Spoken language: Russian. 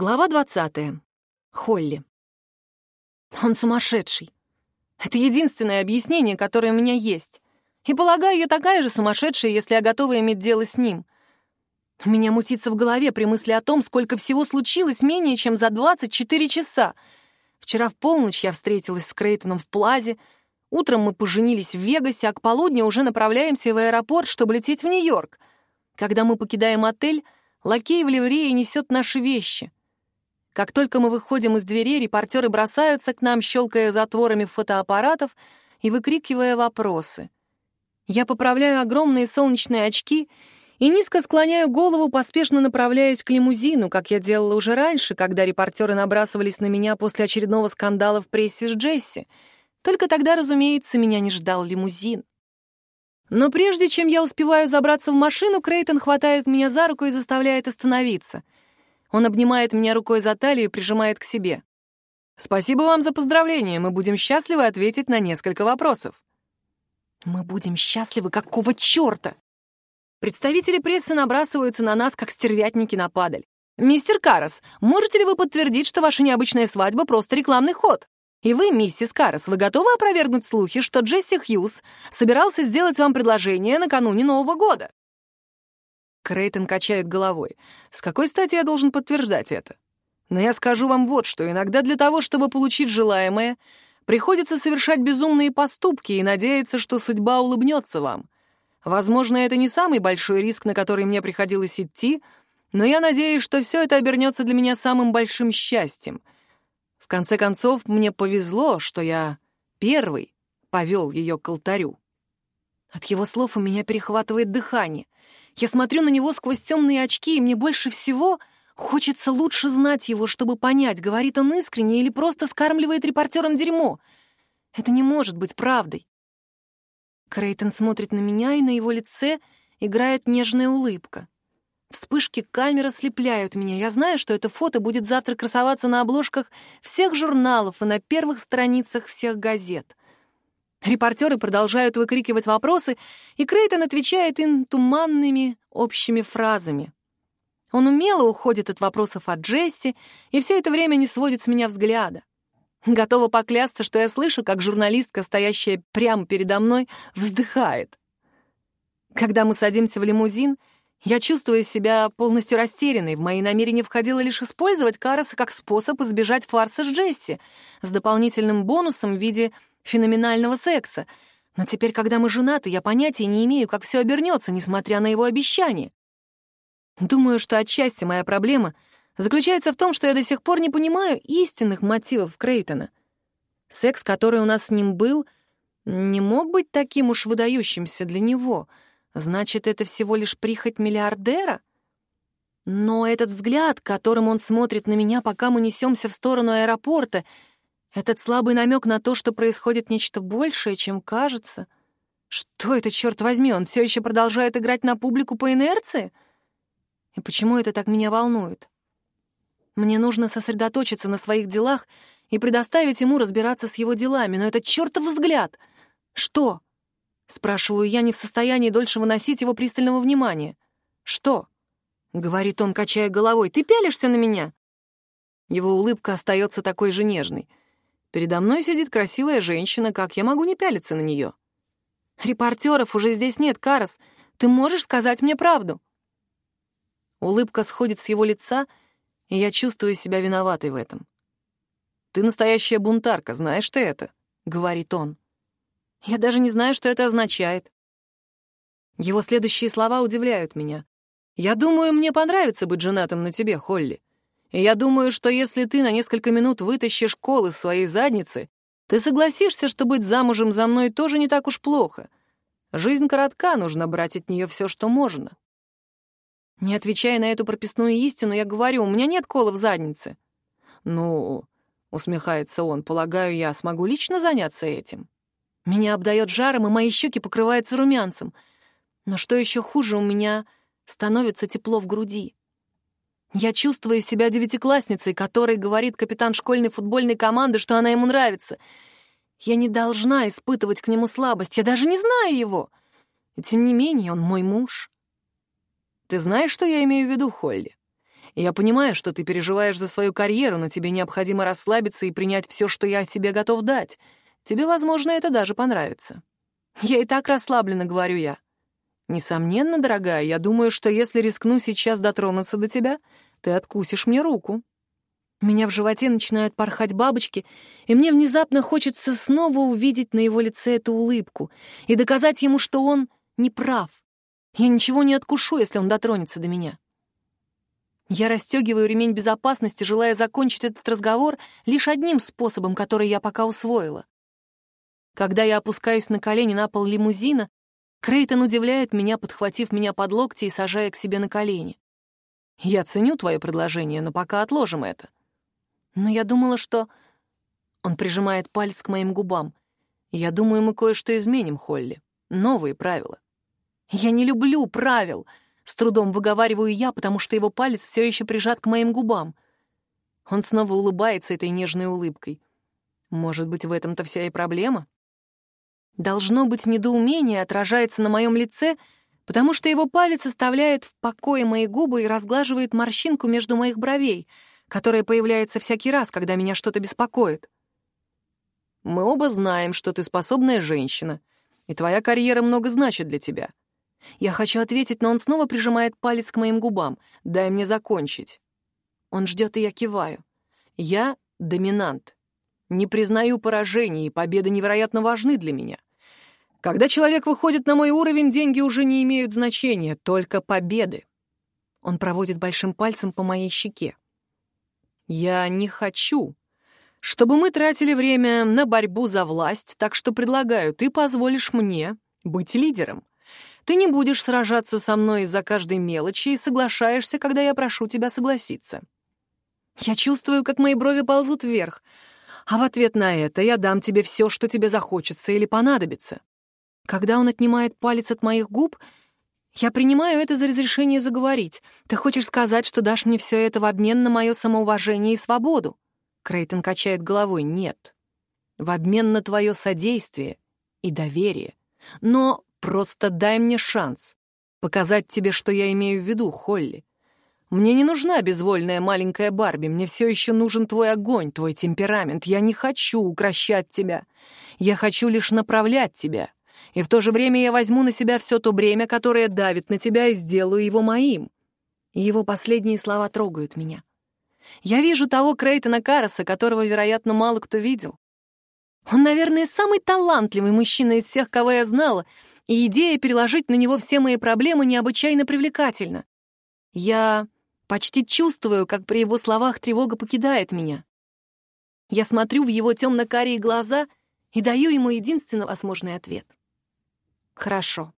Глава 20. Холли. Он сумасшедший. Это единственное объяснение, которое у меня есть. И, полагаю, я такая же сумасшедшая, если я готова иметь дело с ним. У меня мутится в голове при мысли о том, сколько всего случилось менее чем за 24 часа. Вчера в полночь я встретилась с Крейтоном в Плазе, утром мы поженились в Вегасе, а к полудню уже направляемся в аэропорт, чтобы лететь в Нью-Йорк. Когда мы покидаем отель, лакей в ливрее несет наши вещи — как только мы выходим из двери, репортеры бросаются к нам, щелкая затворами фотоаппаратов и выкрикивая вопросы. Я поправляю огромные солнечные очки и низко склоняю голову, поспешно направляясь к лимузину, как я делала уже раньше, когда репортеры набрасывались на меня после очередного скандала в прессе с Джесси. Только тогда, разумеется, меня не ждал лимузин. Но прежде чем я успеваю забраться в машину, Крейтон хватает меня за руку и заставляет остановиться — он обнимает меня рукой за талию и прижимает к себе. «Спасибо вам за поздравления. Мы будем счастливы ответить на несколько вопросов». «Мы будем счастливы? Какого черта?» Представители прессы набрасываются на нас, как стервятники на падаль. «Мистер Карас, можете ли вы подтвердить, что ваша необычная свадьба — просто рекламный ход? И вы, миссис Карас, вы готовы опровергнуть слухи, что Джесси Хьюз собирался сделать вам предложение накануне Нового года?» Крейтон качает головой. «С какой стати я должен подтверждать это? Но я скажу вам вот что. Иногда для того, чтобы получить желаемое, приходится совершать безумные поступки и надеяться, что судьба улыбнется вам. Возможно, это не самый большой риск, на который мне приходилось идти, но я надеюсь, что все это обернется для меня самым большим счастьем. В конце концов, мне повезло, что я первый повел ее к алтарю». От его слов у меня перехватывает дыхание — я смотрю на него сквозь темные очки, и мне больше всего хочется лучше знать его, чтобы понять, говорит он искренне или просто скармливает репортерам дерьмо. Это не может быть правдой. Крейтон смотрит на меня, и на его лице играет нежная улыбка. Вспышки камеры слепляют меня. Я знаю, что это фото будет завтра красоваться на обложках всех журналов и на первых страницах всех газет. Репортеры продолжают выкрикивать вопросы, и Крейтон отвечает им туманными общими фразами. Он умело уходит от вопросов от Джесси и все это время не сводит с меня взгляда. Готова поклясться, что я слышу, как журналистка, стоящая прямо передо мной, вздыхает. Когда мы садимся в лимузин, я чувствую себя полностью растерянной. В мои намерения входило лишь использовать Караса как способ избежать фарса с Джесси с дополнительным бонусом в виде феноменального секса. Но теперь, когда мы женаты, я понятия не имею, как все обернется, несмотря на его обещание. Думаю, что отчасти моя проблема заключается в том, что я до сих пор не понимаю истинных мотивов Крейтона. Секс, который у нас с ним был, не мог быть таким уж выдающимся для него. Значит, это всего лишь прихоть миллиардера? Но этот взгляд, которым он смотрит на меня, пока мы несемся в сторону аэропорта — этот слабый намек на то, что происходит нечто большее, чем кажется. Что это, черт возьми, он все еще продолжает играть на публику по инерции? И почему это так меня волнует? Мне нужно сосредоточиться на своих делах и предоставить ему разбираться с его делами, но этот чертов взгляд! Что? Спрашиваю я, не в состоянии дольше выносить его пристального внимания. Что? Говорит он, качая головой. Ты пялишься на меня? Его улыбка остается такой же нежной. Передо мной сидит красивая женщина, как я могу не пялиться на нее? Репортеров уже здесь нет, Карас. Ты можешь сказать мне правду? Улыбка сходит с его лица, и я чувствую себя виноватой в этом. «Ты настоящая бунтарка, знаешь ты это?» — говорит он. Я даже не знаю, что это означает. Его следующие слова удивляют меня. «Я думаю, мне понравится быть женатым на тебе, Холли. Я думаю, что если ты на несколько минут вытащишь кол из своей задницы, ты согласишься, что быть замужем за мной тоже не так уж плохо. Жизнь коротка, нужно брать от нее все, что можно. Не отвечая на эту прописную истину, я говорю, у меня нет кола в заднице. Ну, усмехается он, полагаю, я смогу лично заняться этим. Меня обдает жаром, и мои щеки покрываются румянцем. Но что еще хуже, у меня становится тепло в груди. Я чувствую себя девятиклассницей, которой говорит капитан школьной футбольной команды, что она ему нравится. Я не должна испытывать к нему слабость, я даже не знаю его. И тем не менее, он мой муж. Ты знаешь, что я имею в виду, Холли? Я понимаю, что ты переживаешь за свою карьеру, но тебе необходимо расслабиться и принять все, что я тебе готов дать. Тебе, возможно, это даже понравится. Я и так расслабленно, говорю я. Несомненно, дорогая, я думаю, что если рискну сейчас дотронуться до тебя, ты откусишь мне руку. Меня в животе начинают порхать бабочки, и мне внезапно хочется снова увидеть на его лице эту улыбку и доказать ему, что он не прав. Я ничего не откушу, если он дотронется до меня. Я расстегиваю ремень безопасности, желая закончить этот разговор лишь одним способом, который я пока усвоила. Когда я опускаюсь на колени на пол лимузина, Крейтон удивляет меня, подхватив меня под локти и сажая к себе на колени. «Я ценю твое предложение, но пока отложим это». «Но я думала, что...» Он прижимает палец к моим губам. «Я думаю, мы кое-что изменим, Холли. Новые правила». «Я не люблю правил!» С трудом выговариваю я, потому что его палец все еще прижат к моим губам. Он снова улыбается этой нежной улыбкой. Может быть, в этом-то вся и проблема? Должно быть, недоумение отражается на моем лице, потому что его палец оставляет в покое мои губы и разглаживает морщинку между моих бровей, которая появляется всякий раз, когда меня что-то беспокоит. Мы оба знаем, что ты способная женщина, и твоя карьера много значит для тебя. Я хочу ответить, но он снова прижимает палец к моим губам. Дай мне закончить. Он ждет, и я киваю. Я доминант. Не признаю поражений, и победы невероятно важны для меня. Когда человек выходит на мой уровень, деньги уже не имеют значения, только победы. Он проводит большим пальцем по моей щеке. Я не хочу, чтобы мы тратили время на борьбу за власть, так что предлагаю, ты позволишь мне быть лидером. Ты не будешь сражаться со мной из-за каждой мелочи и соглашаешься, когда я прошу тебя согласиться. Я чувствую, как мои брови ползут вверх, а в ответ на это я дам тебе все, что тебе захочется или понадобится. Когда он отнимает палец от моих губ, я принимаю это за разрешение заговорить. Ты хочешь сказать, что дашь мне все это в обмен на мое самоуважение и свободу? Крейтон качает головой. Нет. В обмен на твое содействие и доверие. Но Просто дай мне шанс показать тебе, что я имею в виду, Холли. Мне не нужна безвольная маленькая Барби, мне все еще нужен твой огонь, твой темперамент. Я не хочу укращать тебя. Я хочу лишь направлять тебя. И в то же время я возьму на себя все то бремя, которое давит на тебя, и сделаю его моим. его последние слова трогают меня. Я вижу того Крейтона Караса, которого, вероятно, мало кто видел. Он, наверное, самый талантливый мужчина из всех, кого я знала, и идея переложить на него все мои проблемы необычайно привлекательна. Я почти чувствую, как при его словах тревога покидает меня. Я смотрю в его темно-карие глаза и даю ему единственно возможный ответ. «Хорошо».